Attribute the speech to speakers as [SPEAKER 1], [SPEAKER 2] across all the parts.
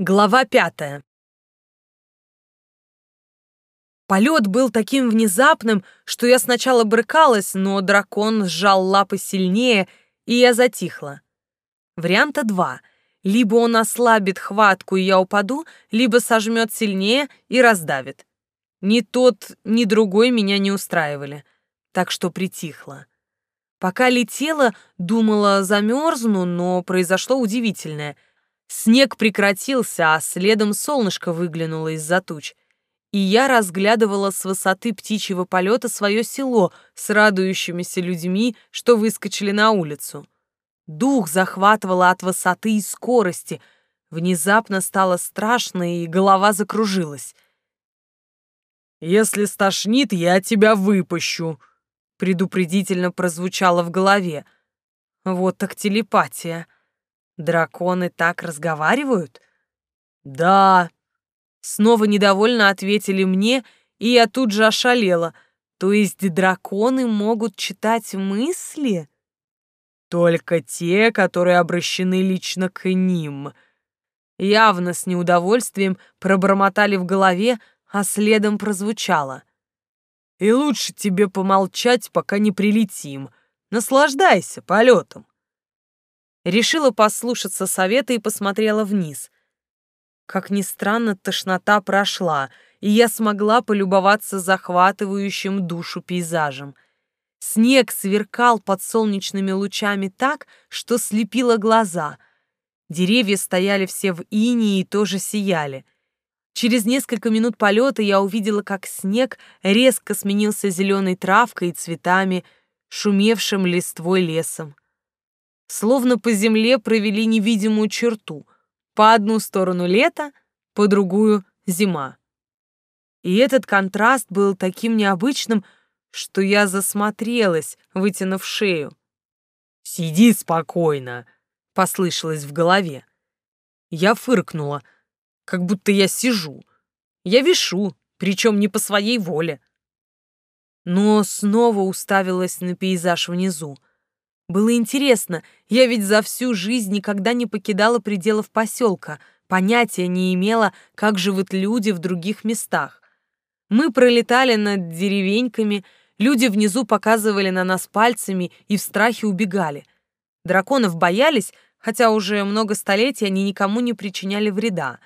[SPEAKER 1] Глава пятая. Полет был таким внезапным, что я сначала брыкалась, но дракон сжал лапы сильнее, и я затихла. Варианта два. Либо он ослабит хватку, и я упаду, либо сожмет сильнее и раздавит. Ни тот, ни другой меня не устраивали, так что притихла. Пока летела, думала, замерзну, но произошло удивительное — Снег прекратился, а следом солнышко выглянуло из-за туч. И я разглядывала с высоты птичьего полета свое село с радующимися людьми, что выскочили на улицу. Дух захватывало от высоты и скорости. Внезапно стало страшно, и голова закружилась. «Если стошнит, я тебя выпущу», — предупредительно прозвучало в голове. Вот так телепатия. Драконы так разговаривают? Да. Снова недовольно ответили мне, и я тут же ошалела. То есть драконы могут читать мысли? Только те, которые обращены лично к ним. Явно с неудовольствием пробормотали в голове, а следом прозвучало. И лучше тебе помолчать, пока не прилетим. Наслаждайся полетом. Решила послушаться совета и посмотрела вниз. Как ни странно, тошнота прошла, и я смогла полюбоваться захватывающим душу пейзажем. Снег сверкал под солнечными лучами так, что слепило глаза. Деревья стояли все в инии и тоже сияли. Через несколько минут полета я увидела, как снег резко сменился зеленой травкой и цветами, шумевшим листвой лесом словно по земле провели невидимую черту. По одну сторону лето, по другую — зима. И этот контраст был таким необычным, что я засмотрелась, вытянув шею. «Сиди спокойно», — послышалось в голове. Я фыркнула, как будто я сижу. Я вишу, причем не по своей воле. Но снова уставилась на пейзаж внизу. Было интересно, я ведь за всю жизнь никогда не покидала пределов поселка, понятия не имела, как живут люди в других местах. Мы пролетали над деревеньками, люди внизу показывали на нас пальцами и в страхе убегали. Драконов боялись, хотя уже много столетий они никому не причиняли вреда.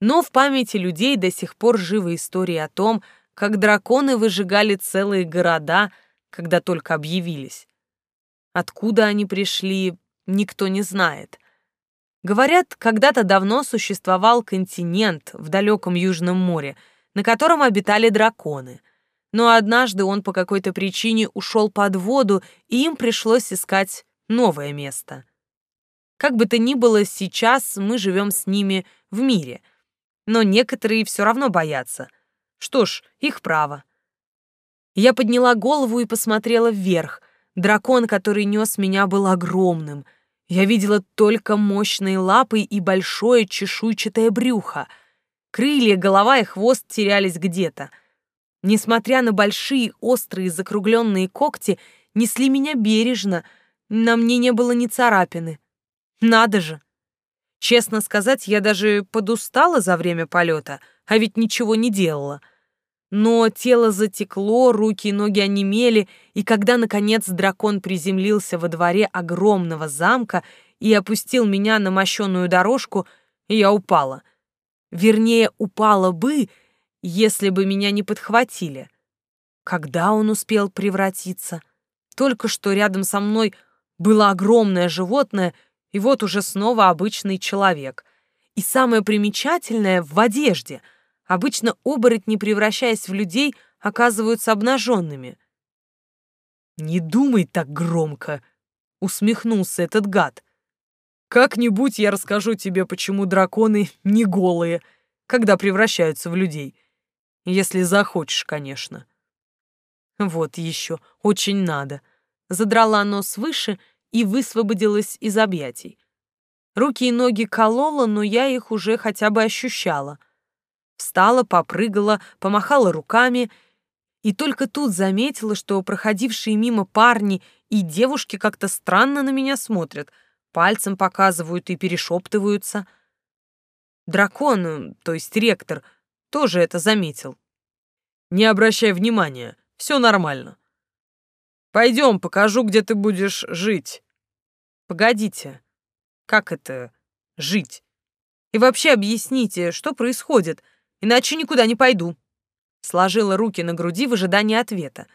[SPEAKER 1] Но в памяти людей до сих пор живы истории о том, как драконы выжигали целые города, когда только объявились. Откуда они пришли, никто не знает. Говорят, когда-то давно существовал континент в далеком Южном море, на котором обитали драконы. Но однажды он по какой-то причине ушел под воду, и им пришлось искать новое место. Как бы то ни было, сейчас мы живем с ними в мире. Но некоторые все равно боятся. Что ж, их право. Я подняла голову и посмотрела вверх — Дракон, который нес меня, был огромным. Я видела только мощные лапы и большое чешуйчатое брюхо. Крылья, голова и хвост терялись где-то. Несмотря на большие, острые, закругленные когти, несли меня бережно, на мне не было ни царапины. Надо же! Честно сказать, я даже подустала за время полета, а ведь ничего не делала — но тело затекло, руки и ноги онемели, и когда, наконец, дракон приземлился во дворе огромного замка и опустил меня на мощенную дорожку, я упала. Вернее, упала бы, если бы меня не подхватили. Когда он успел превратиться? Только что рядом со мной было огромное животное, и вот уже снова обычный человек. И самое примечательное — в одежде — Обычно оборотни, превращаясь в людей, оказываются обнаженными. «Не думай так громко!» — усмехнулся этот гад. «Как-нибудь я расскажу тебе, почему драконы не голые, когда превращаются в людей. Если захочешь, конечно». Вот еще, очень надо. Задрала нос выше и высвободилась из объятий. Руки и ноги колола, но я их уже хотя бы ощущала — Встала, попрыгала, помахала руками и только тут заметила, что проходившие мимо парни и девушки как-то странно на меня смотрят, пальцем показывают и перешептываются. Дракон, то есть ректор, тоже это заметил.
[SPEAKER 2] Не обращай внимания, все нормально. Пойдем, покажу, где ты будешь жить.
[SPEAKER 1] Погодите, как это жить? И вообще объясните, что происходит, иначе никуда не пойду. Сложила руки на груди в ожидании ответа.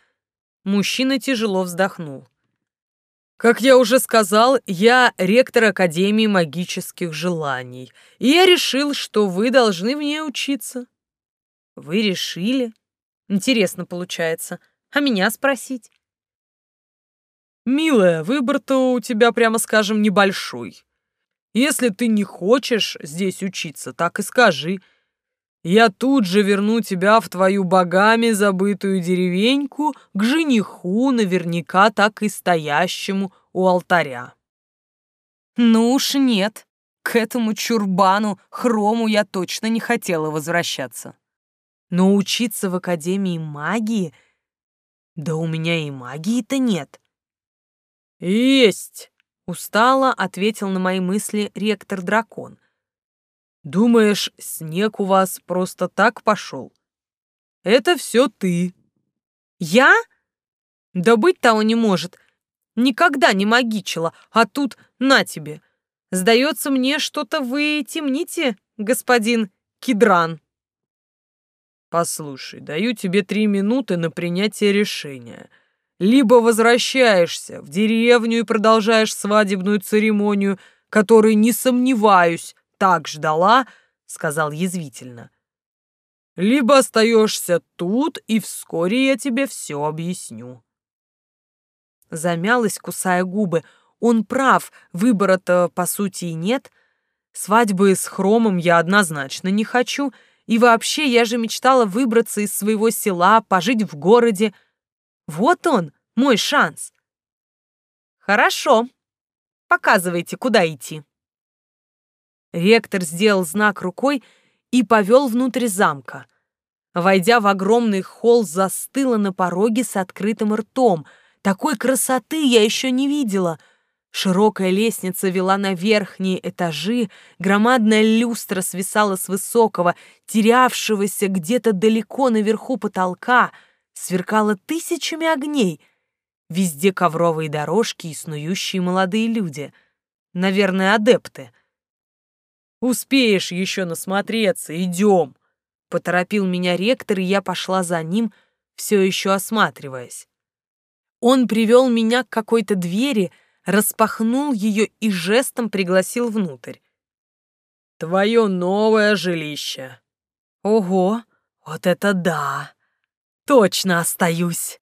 [SPEAKER 1] Мужчина тяжело вздохнул.
[SPEAKER 2] Как я уже сказал, я ректор Академии магических желаний, и я решил, что вы должны в ней учиться.
[SPEAKER 1] Вы решили? Интересно получается. А меня спросить?
[SPEAKER 2] Милая, выбор-то у тебя, прямо скажем, небольшой. Если ты не хочешь здесь учиться, так и скажи. Я тут же верну тебя в твою богами забытую деревеньку к жениху, наверняка так и стоящему у алтаря.
[SPEAKER 1] Ну уж нет, к этому чурбану, хрому я точно не хотела возвращаться. Но учиться в Академии магии... Да у меня и магии-то нет.
[SPEAKER 2] Есть!
[SPEAKER 1] Устало ответил на мои мысли ректор-дракон —
[SPEAKER 2] Думаешь, снег у вас просто так пошел? Это все ты.
[SPEAKER 1] Я? Да быть того не может. Никогда не магичила, а тут на тебе. Сдается мне, что-то вы темните, господин Кидран.
[SPEAKER 2] Послушай, даю тебе три минуты на принятие решения. Либо возвращаешься в деревню и продолжаешь свадебную церемонию, которой, не сомневаюсь, так ждала, сказал язвительно. Либо остаешься тут, и вскоре я тебе все объясню.
[SPEAKER 1] Замялась, кусая губы. Он прав, выбора-то по сути и нет. Свадьбы с Хромом я однозначно не хочу. И вообще, я же мечтала выбраться из своего села, пожить в городе. Вот он, мой шанс. Хорошо. Показывайте, куда идти. Ректор сделал знак рукой и повел внутрь замка. Войдя в огромный холл, застыла на пороге с открытым ртом. Такой красоты я еще не видела. Широкая лестница вела на верхние этажи, громадная люстра свисала с высокого, терявшегося где-то далеко наверху потолка, сверкала тысячами огней. Везде ковровые дорожки и снующие молодые люди. Наверное, адепты —
[SPEAKER 2] Успеешь еще насмотреться, идем!»
[SPEAKER 1] Поторопил меня ректор, и я пошла за ним, все еще осматриваясь. Он привел меня к какой-то двери, распахнул ее и жестом пригласил внутрь.
[SPEAKER 2] «Твое новое жилище!»
[SPEAKER 1] «Ого, вот это да! Точно остаюсь!»